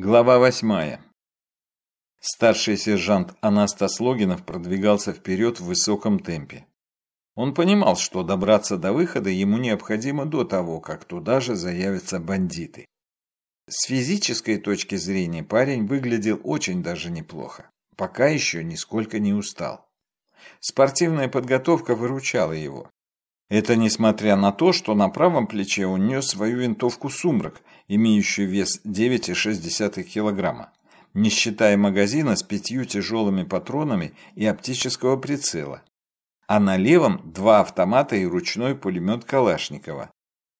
Глава восьмая. Старший сержант Анастас Логинов продвигался вперед в высоком темпе. Он понимал, что добраться до выхода ему необходимо до того, как туда же заявятся бандиты. С физической точки зрения парень выглядел очень даже неплохо, пока еще нисколько не устал. Спортивная подготовка выручала его. Это несмотря на то, что на правом плече он нес свою винтовку «Сумрак», имеющую вес 9,6 кг, не считая магазина с пятью тяжелыми патронами и оптического прицела. А на левом два автомата и ручной пулемет Калашникова.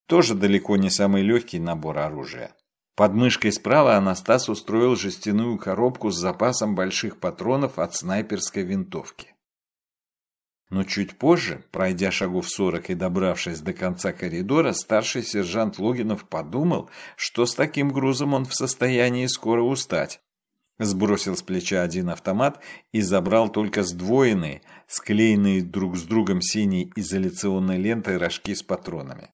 Тоже далеко не самый легкий набор оружия. Под мышкой справа Анастас устроил жестяную коробку с запасом больших патронов от снайперской винтовки. Но чуть позже, пройдя шагов сорок и добравшись до конца коридора, старший сержант Логинов подумал, что с таким грузом он в состоянии скоро устать. Сбросил с плеча один автомат и забрал только сдвоенные, склеенные друг с другом синей изоляционной лентой рожки с патронами.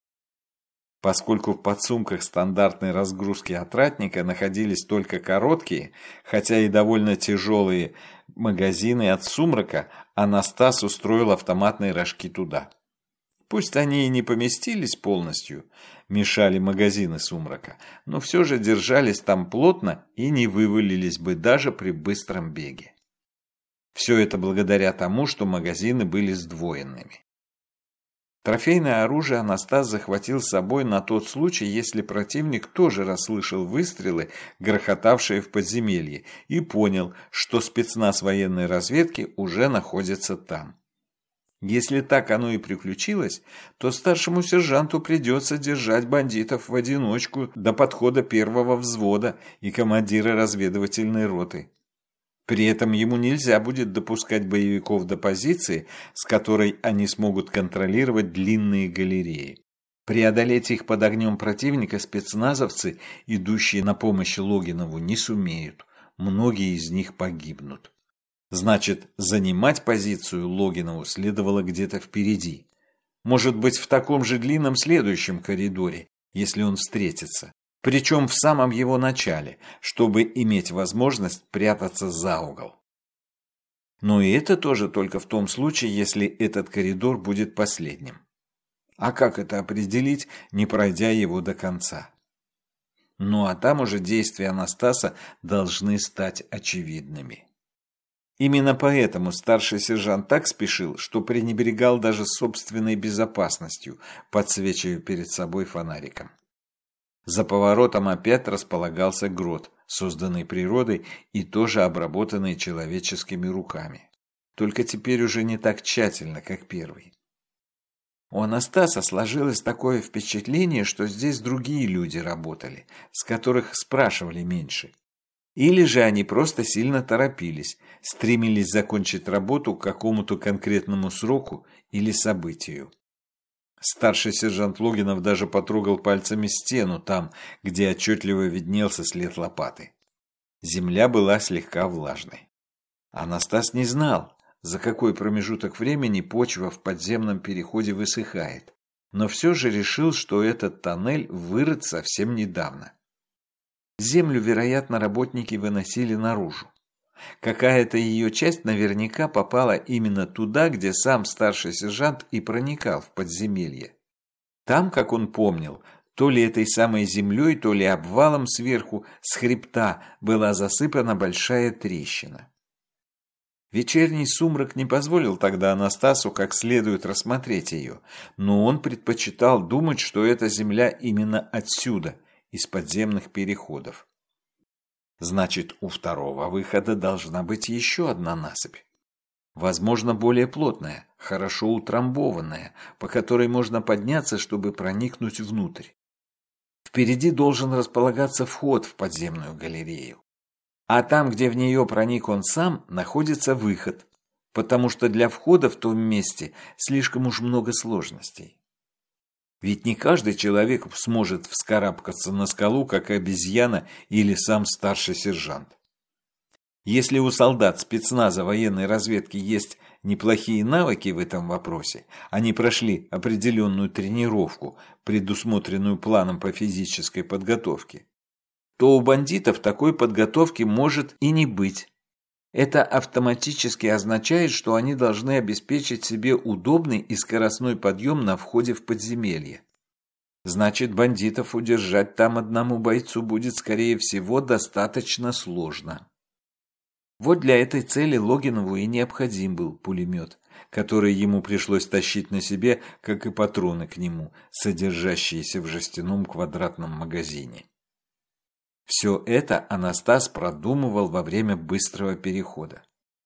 Поскольку в подсумках стандартной разгрузки отратника находились только короткие, хотя и довольно тяжелые магазины от сумрака, Анастас устроил автоматные рожки туда. Пусть они и не поместились полностью, мешали магазины сумрака, но все же держались там плотно и не вывалились бы даже при быстром беге. Все это благодаря тому, что магазины были сдвоенными. Трофейное оружие Анастас захватил с собой на тот случай, если противник тоже расслышал выстрелы, грохотавшие в подземелье, и понял, что спецназ военной разведки уже находится там. Если так оно и приключилось, то старшему сержанту придется держать бандитов в одиночку до подхода первого взвода и командира разведывательной роты. При этом ему нельзя будет допускать боевиков до позиции, с которой они смогут контролировать длинные галереи. Преодолеть их под огнем противника спецназовцы, идущие на помощь Логинову, не сумеют. Многие из них погибнут. Значит, занимать позицию Логинову следовало где-то впереди. Может быть, в таком же длинном следующем коридоре, если он встретится причем в самом его начале, чтобы иметь возможность прятаться за угол. Но и это тоже только в том случае, если этот коридор будет последним. А как это определить, не пройдя его до конца? Ну а там уже действия Анастаса должны стать очевидными. Именно поэтому старший сержант так спешил, что пренебрегал даже собственной безопасностью, подсвечивая перед собой фонариком. За поворотом опять располагался грот, созданный природой и тоже обработанный человеческими руками. Только теперь уже не так тщательно, как первый. У Анастаса сложилось такое впечатление, что здесь другие люди работали, с которых спрашивали меньше. Или же они просто сильно торопились, стремились закончить работу к какому-то конкретному сроку или событию. Старший сержант Логинов даже потрогал пальцами стену там, где отчетливо виднелся след лопаты. Земля была слегка влажной. Анастас не знал, за какой промежуток времени почва в подземном переходе высыхает, но все же решил, что этот тоннель вырыт совсем недавно. Землю, вероятно, работники выносили наружу. Какая-то ее часть наверняка попала именно туда, где сам старший сержант и проникал в подземелье. Там, как он помнил, то ли этой самой землей, то ли обвалом сверху с хребта была засыпана большая трещина. Вечерний сумрак не позволил тогда Анастасу как следует рассмотреть ее, но он предпочитал думать, что эта земля именно отсюда, из подземных переходов. Значит, у второго выхода должна быть еще одна насыпь. Возможно, более плотная, хорошо утрамбованная, по которой можно подняться, чтобы проникнуть внутрь. Впереди должен располагаться вход в подземную галерею. А там, где в нее проник он сам, находится выход, потому что для входа в том месте слишком уж много сложностей. Ведь не каждый человек сможет вскарабкаться на скалу, как обезьяна или сам старший сержант. Если у солдат спецназа военной разведки есть неплохие навыки в этом вопросе, они прошли определенную тренировку, предусмотренную планом по физической подготовке, то у бандитов такой подготовки может и не быть. Это автоматически означает, что они должны обеспечить себе удобный и скоростной подъем на входе в подземелье. Значит, бандитов удержать там одному бойцу будет, скорее всего, достаточно сложно. Вот для этой цели Логинову и необходим был пулемет, который ему пришлось тащить на себе, как и патроны к нему, содержащиеся в жестяном квадратном магазине. Все это Анастас продумывал во время быстрого перехода.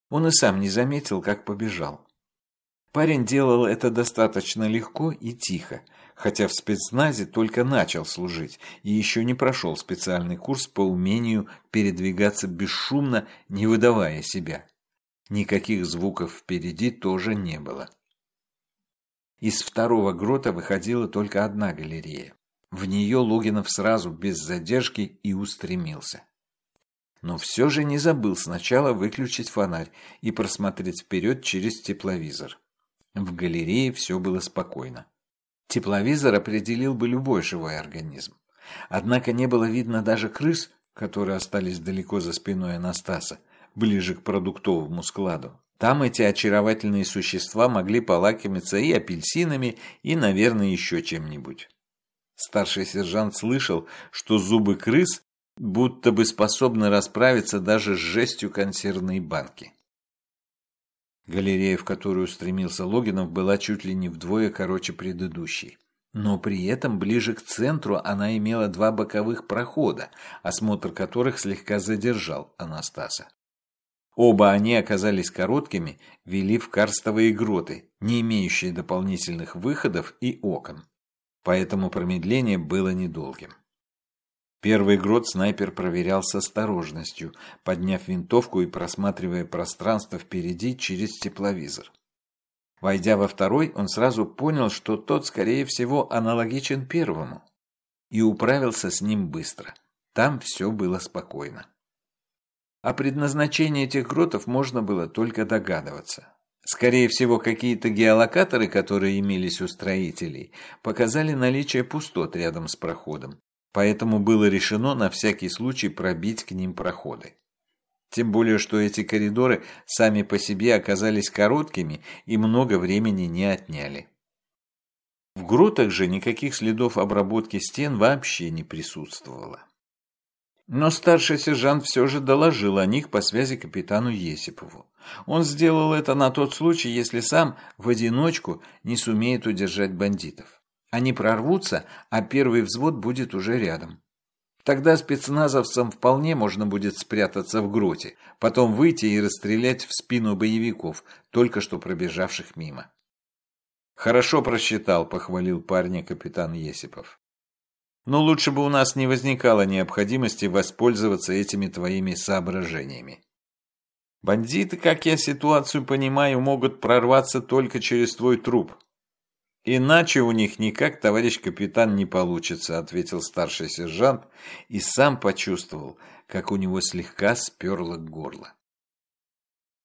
Он и сам не заметил, как побежал. Парень делал это достаточно легко и тихо, хотя в спецназе только начал служить и еще не прошел специальный курс по умению передвигаться бесшумно, не выдавая себя. Никаких звуков впереди тоже не было. Из второго грота выходила только одна галерея. В нее Логинов сразу, без задержки, и устремился. Но все же не забыл сначала выключить фонарь и просмотреть вперед через тепловизор. В галерее все было спокойно. Тепловизор определил бы любой живой организм. Однако не было видно даже крыс, которые остались далеко за спиной Анастаса, ближе к продуктовому складу. Там эти очаровательные существа могли полакомиться и апельсинами, и, наверное, еще чем-нибудь. Старший сержант слышал, что зубы крыс будто бы способны расправиться даже с жестью консервной банки. Галерея, в которую стремился Логинов, была чуть ли не вдвое короче предыдущей. Но при этом ближе к центру она имела два боковых прохода, осмотр которых слегка задержал Анастаса. Оба они оказались короткими, вели в карстовые гроты, не имеющие дополнительных выходов и окон. Поэтому промедление было недолгим. Первый грот снайпер проверял с осторожностью, подняв винтовку и просматривая пространство впереди через тепловизор. Войдя во второй, он сразу понял, что тот, скорее всего, аналогичен первому, и управился с ним быстро. Там все было спокойно. О предназначении этих гротов можно было только догадываться. Скорее всего, какие-то геолокаторы, которые имелись у строителей, показали наличие пустот рядом с проходом, поэтому было решено на всякий случай пробить к ним проходы. Тем более, что эти коридоры сами по себе оказались короткими и много времени не отняли. В гротах же никаких следов обработки стен вообще не присутствовало. Но старший сержант все же доложил о них по связи капитану Есипову. Он сделал это на тот случай, если сам в одиночку не сумеет удержать бандитов. Они прорвутся, а первый взвод будет уже рядом. Тогда спецназовцам вполне можно будет спрятаться в гроте, потом выйти и расстрелять в спину боевиков, только что пробежавших мимо. «Хорошо просчитал», — похвалил парня капитан Есипов. «Но лучше бы у нас не возникало необходимости воспользоваться этими твоими соображениями. Бандиты, как я ситуацию понимаю, могут прорваться только через твой труп. «Иначе у них никак, товарищ капитан, не получится», — ответил старший сержант и сам почувствовал, как у него слегка сперло горло.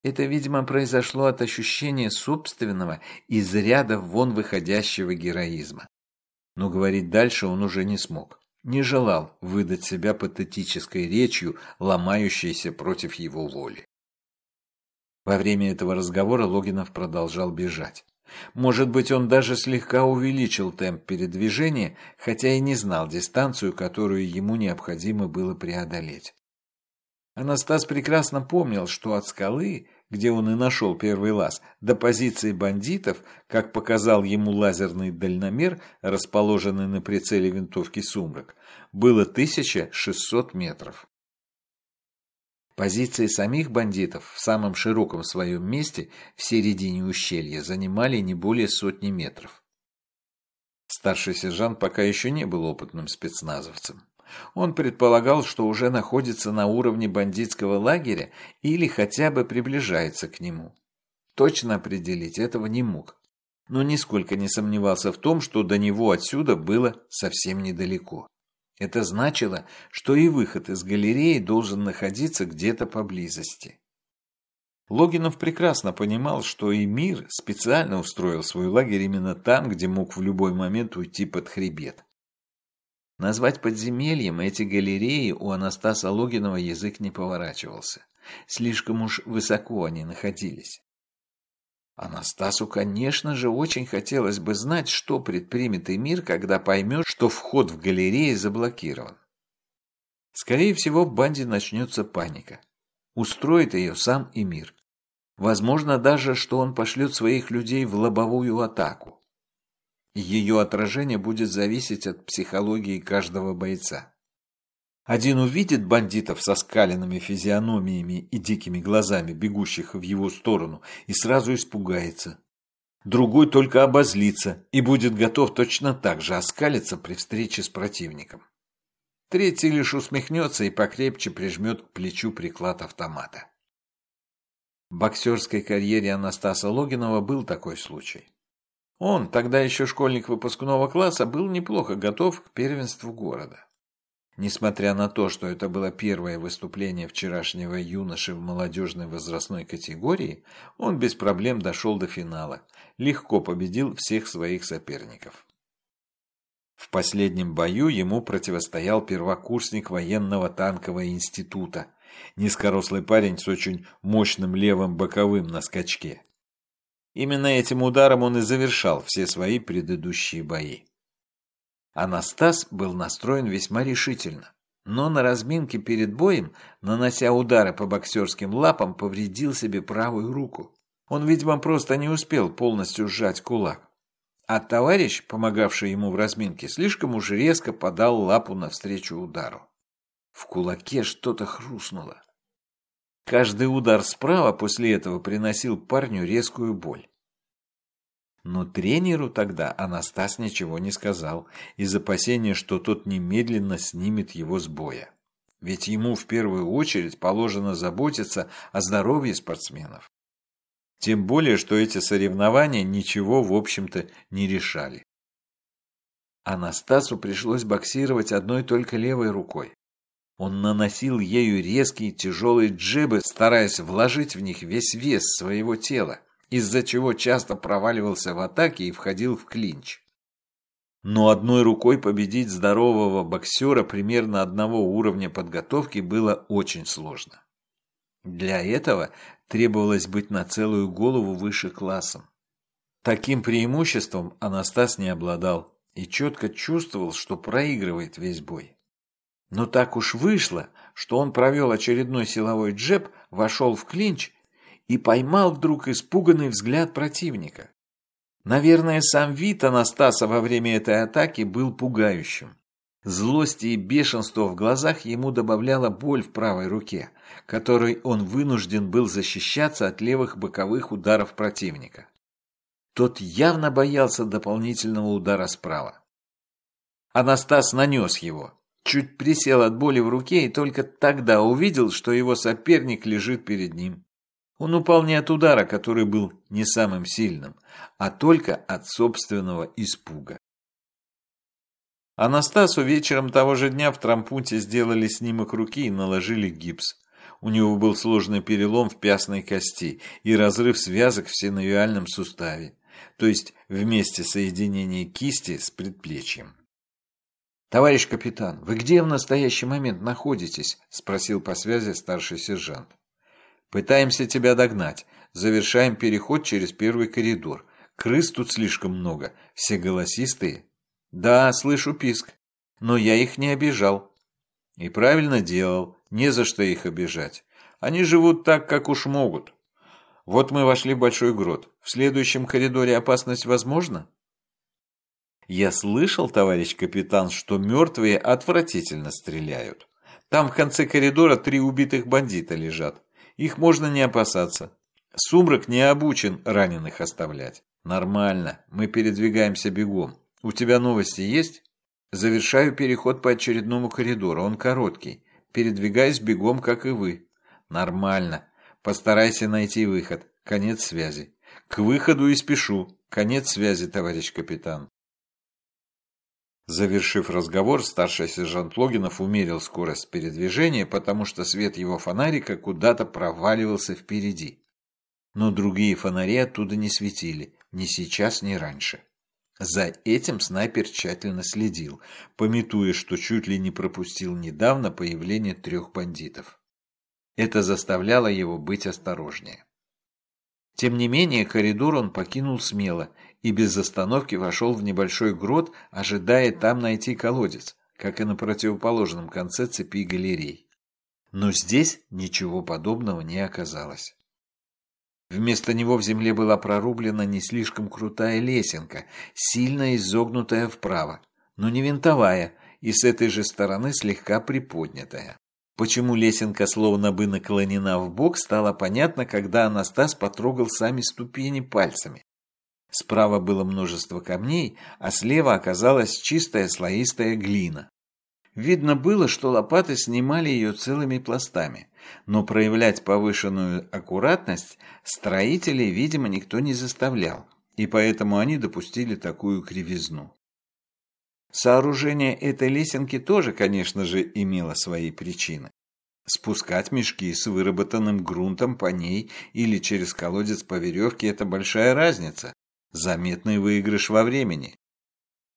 Это, видимо, произошло от ощущения собственного из ряда вон выходящего героизма. Но говорить дальше он уже не смог. Не желал выдать себя патетической речью, ломающейся против его воли. Во время этого разговора Логинов продолжал бежать. Может быть, он даже слегка увеличил темп передвижения, хотя и не знал дистанцию, которую ему необходимо было преодолеть. Анастас прекрасно помнил, что от скалы, где он и нашел первый лаз, до позиции бандитов, как показал ему лазерный дальномер, расположенный на прицеле винтовки «Сумрак», было 1600 метров. Позиции самих бандитов в самом широком своем месте в середине ущелья занимали не более сотни метров. Старший сержант пока еще не был опытным спецназовцем. Он предполагал, что уже находится на уровне бандитского лагеря или хотя бы приближается к нему. Точно определить этого не мог, но нисколько не сомневался в том, что до него отсюда было совсем недалеко. Это значило, что и выход из галереи должен находиться где-то поблизости. Логинов прекрасно понимал, что и мир специально устроил свой лагерь именно там, где мог в любой момент уйти под хребет. Назвать подземельем эти галереи у Анастаса Логинова язык не поворачивался. Слишком уж высоко они находились. Анастасу, конечно же, очень хотелось бы знать, что предпримет Эмир, когда поймет, что вход в галереи заблокирован. Скорее всего, в банде начнется паника. Устроит ее сам Эмир. Возможно даже, что он пошлет своих людей в лобовую атаку. Ее отражение будет зависеть от психологии каждого бойца. Один увидит бандитов со скаленными физиономиями и дикими глазами, бегущих в его сторону, и сразу испугается. Другой только обозлится и будет готов точно так же оскалиться при встрече с противником. Третий лишь усмехнется и покрепче прижмет к плечу приклад автомата. В боксерской карьере Анастаса Логинова был такой случай. Он, тогда еще школьник выпускного класса, был неплохо готов к первенству города. Несмотря на то, что это было первое выступление вчерашнего юноши в молодежной возрастной категории, он без проблем дошел до финала, легко победил всех своих соперников. В последнем бою ему противостоял первокурсник военного танкового института, низкорослый парень с очень мощным левым боковым на скачке. Именно этим ударом он и завершал все свои предыдущие бои. Анастас был настроен весьма решительно, но на разминке перед боем, нанося удары по боксерским лапам, повредил себе правую руку. Он, видимо, просто не успел полностью сжать кулак. А товарищ, помогавший ему в разминке, слишком уж резко подал лапу навстречу удару. В кулаке что-то хрустнуло. Каждый удар справа после этого приносил парню резкую боль. Но тренеру тогда Анастас ничего не сказал, из опасения, что тот немедленно снимет его с боя. Ведь ему в первую очередь положено заботиться о здоровье спортсменов. Тем более, что эти соревнования ничего, в общем-то, не решали. Анастасу пришлось боксировать одной только левой рукой. Он наносил ею резкие тяжелые джебы, стараясь вложить в них весь вес своего тела из-за чего часто проваливался в атаке и входил в клинч. Но одной рукой победить здорового боксера примерно одного уровня подготовки было очень сложно. Для этого требовалось быть на целую голову выше классом. Таким преимуществом Анастас не обладал и четко чувствовал, что проигрывает весь бой. Но так уж вышло, что он провел очередной силовой джеб, вошел в клинч и поймал вдруг испуганный взгляд противника. Наверное, сам вид Анастаса во время этой атаки был пугающим. Злости и бешенство в глазах ему добавляла боль в правой руке, которой он вынужден был защищаться от левых боковых ударов противника. Тот явно боялся дополнительного удара справа. Анастас нанес его, чуть присел от боли в руке и только тогда увидел, что его соперник лежит перед ним. Он упал не от удара, который был не самым сильным, а только от собственного испуга. Анастасу вечером того же дня в трампунте сделали снимок руки и наложили гипс. У него был сложный перелом в пястной кости и разрыв связок в синовиальном суставе, то есть вместе соединения кисти с предплечьем. «Товарищ капитан, вы где в настоящий момент находитесь?» – спросил по связи старший сержант. Пытаемся тебя догнать. Завершаем переход через первый коридор. Крыс тут слишком много. Все голосистые. Да, слышу писк. Но я их не обижал. И правильно делал. Не за что их обижать. Они живут так, как уж могут. Вот мы вошли в большой грот. В следующем коридоре опасность возможна? Я слышал, товарищ капитан, что мертвые отвратительно стреляют. Там в конце коридора три убитых бандита лежат. Их можно не опасаться. Сумрак не обучен раненых оставлять. Нормально, мы передвигаемся бегом. У тебя новости есть? Завершаю переход по очередному коридору, он короткий. Передвигаюсь бегом, как и вы. Нормально. Постарайся найти выход. Конец связи. К выходу и спешу. Конец связи, товарищ капитан. Завершив разговор, старший сержант Логинов умерил скорость передвижения, потому что свет его фонарика куда-то проваливался впереди. Но другие фонари оттуда не светили, ни сейчас, ни раньше. За этим снайпер тщательно следил, пометуя, что чуть ли не пропустил недавно появление трех бандитов. Это заставляло его быть осторожнее. Тем не менее, коридор он покинул смело и без остановки вошел в небольшой грот, ожидая там найти колодец, как и на противоположном конце цепи галерей. Но здесь ничего подобного не оказалось. Вместо него в земле была прорублена не слишком крутая лесенка, сильно изогнутая вправо, но не винтовая и с этой же стороны слегка приподнятая. Почему лесенка словно бы наклонена в бок, стало понятно, когда Анастас потрогал сами ступени пальцами. Справа было множество камней, а слева оказалась чистая слоистая глина. Видно было, что лопаты снимали ее целыми пластами, но проявлять повышенную аккуратность строителей, видимо, никто не заставлял, и поэтому они допустили такую кривизну. Сооружение этой лесенки тоже, конечно же, имело свои причины. Спускать мешки с выработанным грунтом по ней или через колодец по веревке – это большая разница, заметный выигрыш во времени.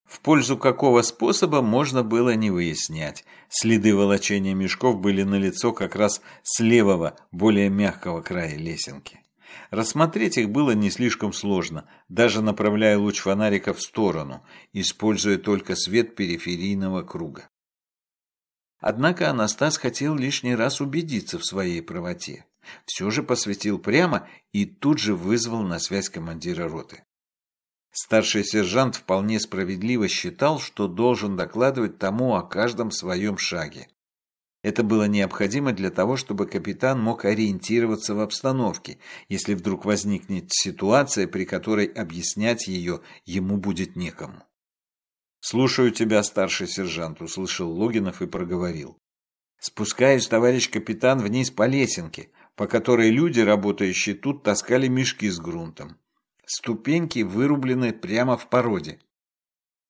В пользу какого способа можно было не выяснять. Следы волочения мешков были налицо как раз с левого, более мягкого края лесенки. Рассмотреть их было не слишком сложно, даже направляя луч фонарика в сторону, используя только свет периферийного круга. Однако Анастас хотел лишний раз убедиться в своей правоте. Все же посветил прямо и тут же вызвал на связь командира роты. Старший сержант вполне справедливо считал, что должен докладывать тому о каждом своем шаге. Это было необходимо для того, чтобы капитан мог ориентироваться в обстановке, если вдруг возникнет ситуация, при которой объяснять ее ему будет некому. «Слушаю тебя, старший сержант», — услышал Логинов и проговорил. «Спускаюсь, товарищ капитан, вниз по лесенке, по которой люди, работающие тут, таскали мешки с грунтом. Ступеньки вырублены прямо в породе.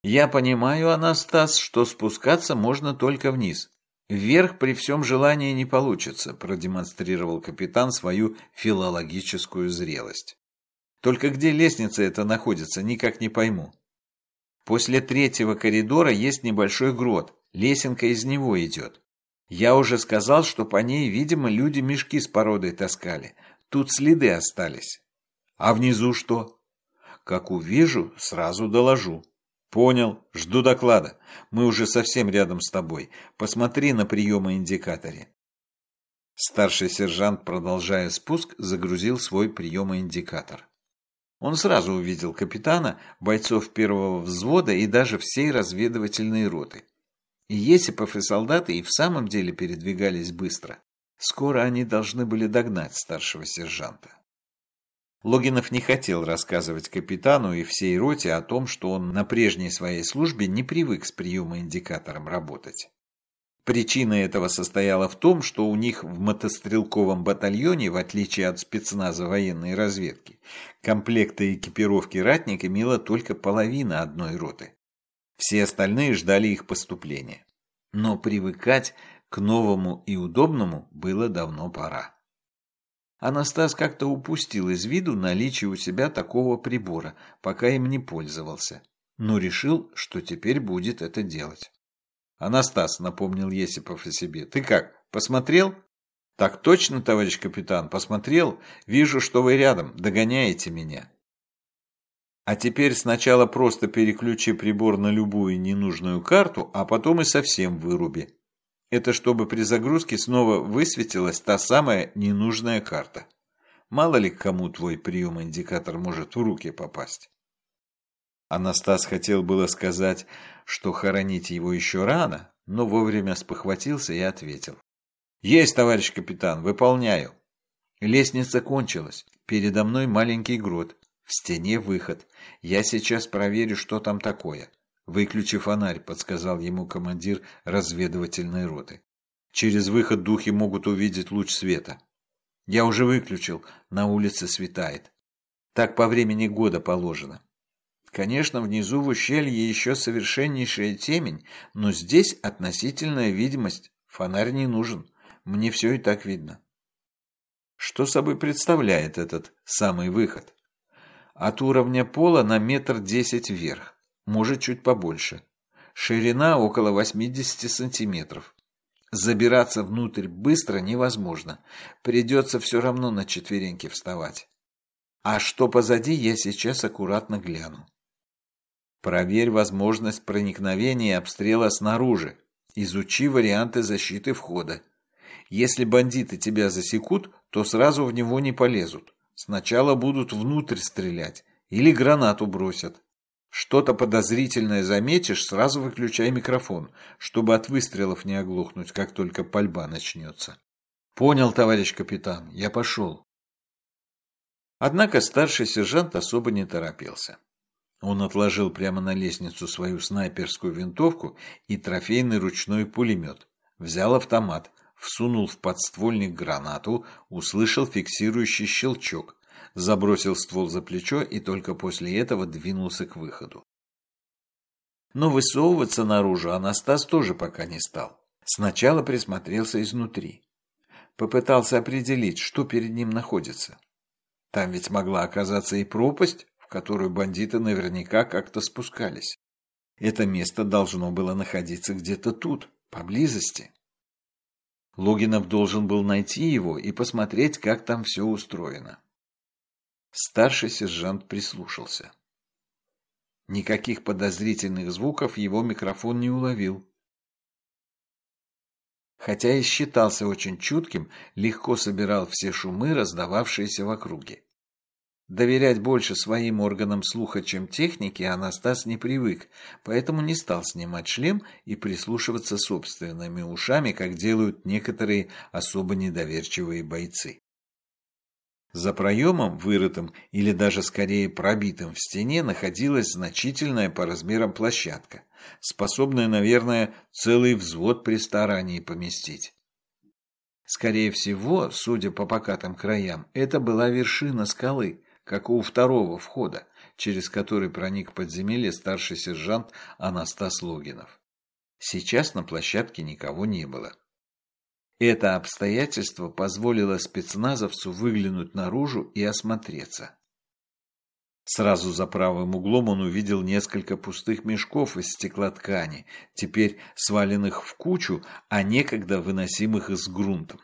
Я понимаю, Анастас, что спускаться можно только вниз. Вверх при всем желании не получится, продемонстрировал капитан свою филологическую зрелость. Только где лестница эта находится, никак не пойму. После третьего коридора есть небольшой грот, лесенка из него идет. Я уже сказал, что по ней, видимо, люди мешки с породой таскали. Тут следы остались. А внизу что? Как увижу, сразу доложу. Понял, жду доклада. Мы уже совсем рядом с тобой. Посмотри на приемоиндикаторе. Старший сержант, продолжая спуск, загрузил свой приемоиндикатор. Он сразу увидел капитана, бойцов первого взвода и даже всей разведывательной роты. И Есипов и солдаты и в самом деле передвигались быстро. Скоро они должны были догнать старшего сержанта. Логинов не хотел рассказывать капитану и всей роте о том, что он на прежней своей службе не привык с приемоиндикатором работать. Причина этого состояла в том, что у них в мотострелковом батальоне, в отличие от спецназа военной разведки, комплекта экипировки «Ратник» имела только половина одной роты. Все остальные ждали их поступления. Но привыкать к новому и удобному было давно пора. Анастас как-то упустил из виду наличие у себя такого прибора, пока им не пользовался, но решил, что теперь будет это делать. «Анастас», — напомнил Есипов о себе, — «ты как, посмотрел?» «Так точно, товарищ капитан, посмотрел. Вижу, что вы рядом, догоняете меня». А теперь сначала просто переключи прибор на любую ненужную карту, а потом и совсем выруби. Это чтобы при загрузке снова высветилась та самая ненужная карта. Мало ли кому твой прием-индикатор может в руки попасть. Анастас хотел было сказать, что хоронить его еще рано, но вовремя спохватился и ответил. «Есть, товарищ капитан, выполняю». Лестница кончилась. Передо мной маленький грот. В стене выход. Я сейчас проверю, что там такое. «Выключи фонарь», — подсказал ему командир разведывательной роты. «Через выход духи могут увидеть луч света». «Я уже выключил. На улице светает. Так по времени года положено». Конечно, внизу в ущелье еще совершеннейшая темень, но здесь относительная видимость. Фонарь не нужен. Мне все и так видно. Что собой представляет этот самый выход? От уровня пола на метр десять вверх. Может чуть побольше. Ширина около 80 сантиметров. Забираться внутрь быстро невозможно. Придется все равно на четвереньки вставать. А что позади, я сейчас аккуратно гляну. Проверь возможность проникновения и обстрела снаружи. Изучи варианты защиты входа. Если бандиты тебя засекут, то сразу в него не полезут. Сначала будут внутрь стрелять или гранату бросят. Что-то подозрительное заметишь, сразу выключай микрофон, чтобы от выстрелов не оглохнуть, как только пальба начнется. Понял, товарищ капитан, я пошел. Однако старший сержант особо не торопился. Он отложил прямо на лестницу свою снайперскую винтовку и трофейный ручной пулемет, взял автомат, всунул в подствольник гранату, услышал фиксирующий щелчок, забросил ствол за плечо и только после этого двинулся к выходу. Но высовываться наружу Анастас тоже пока не стал. Сначала присмотрелся изнутри. Попытался определить, что перед ним находится. Там ведь могла оказаться и пропасть, в которую бандиты наверняка как-то спускались. Это место должно было находиться где-то тут, поблизости. Логинов должен был найти его и посмотреть, как там все устроено. Старший сержант прислушался. Никаких подозрительных звуков его микрофон не уловил. Хотя и считался очень чутким, легко собирал все шумы, раздававшиеся в округе. Доверять больше своим органам слуха, чем технике, Анастас не привык, поэтому не стал снимать шлем и прислушиваться собственными ушами, как делают некоторые особо недоверчивые бойцы. За проемом, вырытым или даже скорее пробитым в стене, находилась значительная по размерам площадка, способная, наверное, целый взвод при старании поместить. Скорее всего, судя по покатым краям, это была вершина скалы, как у второго входа, через который проник подземелье старший сержант Анастас Логинов. Сейчас на площадке никого не было. Это обстоятельство позволило спецназовцу выглянуть наружу и осмотреться. Сразу за правым углом он увидел несколько пустых мешков из стеклоткани, теперь сваленных в кучу, а некогда выносимых из грунтом.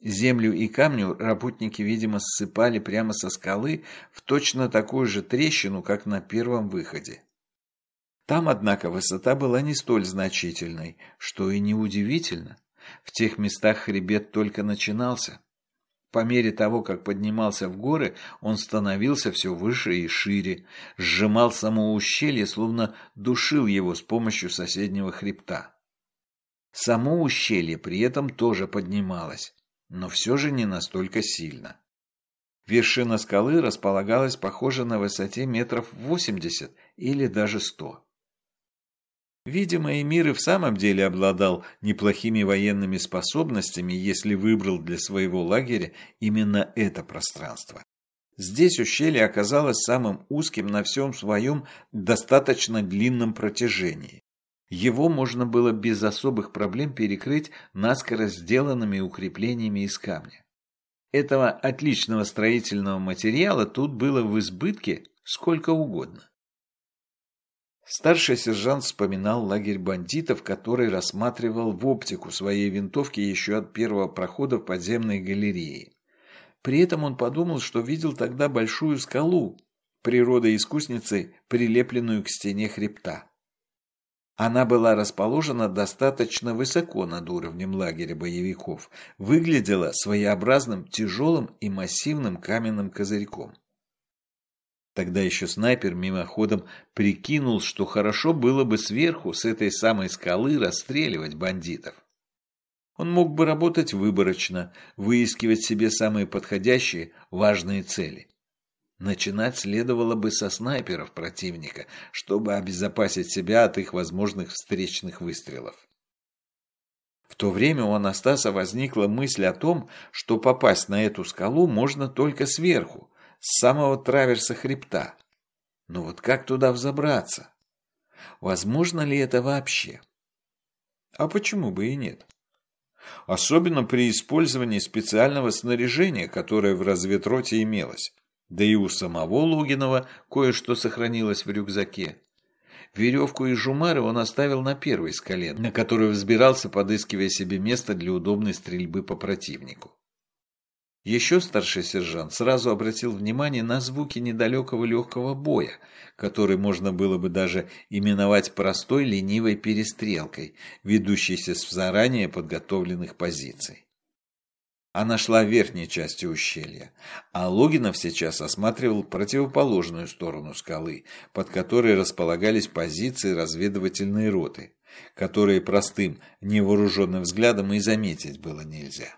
Землю и камню работники, видимо, ссыпали прямо со скалы в точно такую же трещину, как на первом выходе. Там, однако, высота была не столь значительной, что и неудивительно. В тех местах хребет только начинался. По мере того, как поднимался в горы, он становился все выше и шире, сжимал само ущелье, словно душил его с помощью соседнего хребта. Само ущелье при этом тоже поднималось но все же не настолько сильно. Вершина скалы располагалась, похоже, на высоте метров 80 или даже 100. Видимо, Эмир и в самом деле обладал неплохими военными способностями, если выбрал для своего лагеря именно это пространство. Здесь ущелье оказалось самым узким на всем своем достаточно длинном протяжении. Его можно было без особых проблем перекрыть наскоро сделанными укреплениями из камня. Этого отличного строительного материала тут было в избытке сколько угодно. Старший сержант вспоминал лагерь бандитов, который рассматривал в оптику своей винтовки еще от первого прохода в подземной галерее. При этом он подумал, что видел тогда большую скалу, природой искусницы, прилепленную к стене хребта. Она была расположена достаточно высоко над уровнем лагеря боевиков, выглядела своеобразным тяжелым и массивным каменным козырьком. Тогда еще снайпер мимоходом прикинул, что хорошо было бы сверху с этой самой скалы расстреливать бандитов. Он мог бы работать выборочно, выискивать себе самые подходящие, важные цели. Начинать следовало бы со снайперов противника, чтобы обезопасить себя от их возможных встречных выстрелов. В то время у Анастаса возникла мысль о том, что попасть на эту скалу можно только сверху, с самого траверса хребта. Но вот как туда взобраться? Возможно ли это вообще? А почему бы и нет? Особенно при использовании специального снаряжения, которое в разведроте имелось. Да и у самого Логинова кое-что сохранилось в рюкзаке. Веревку и жумары он оставил на первой скале, на которую взбирался, подыскивая себе место для удобной стрельбы по противнику. Еще старший сержант сразу обратил внимание на звуки недалекого легкого боя, который можно было бы даже именовать простой ленивой перестрелкой, ведущейся с заранее подготовленных позиций. Она шла в верхней части ущелья, а Логинов сейчас осматривал противоположную сторону скалы, под которой располагались позиции разведывательной роты, которые простым невооруженным взглядом и заметить было нельзя.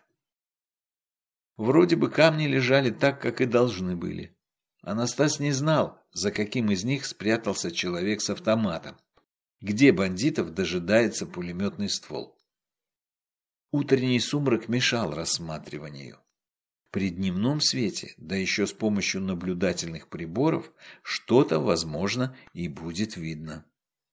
Вроде бы камни лежали так, как и должны были. Анастас не знал, за каким из них спрятался человек с автоматом, где бандитов дожидается пулеметный ствол. Утренний сумрак мешал рассматриванию. При дневном свете, да еще с помощью наблюдательных приборов, что-то, возможно, и будет видно.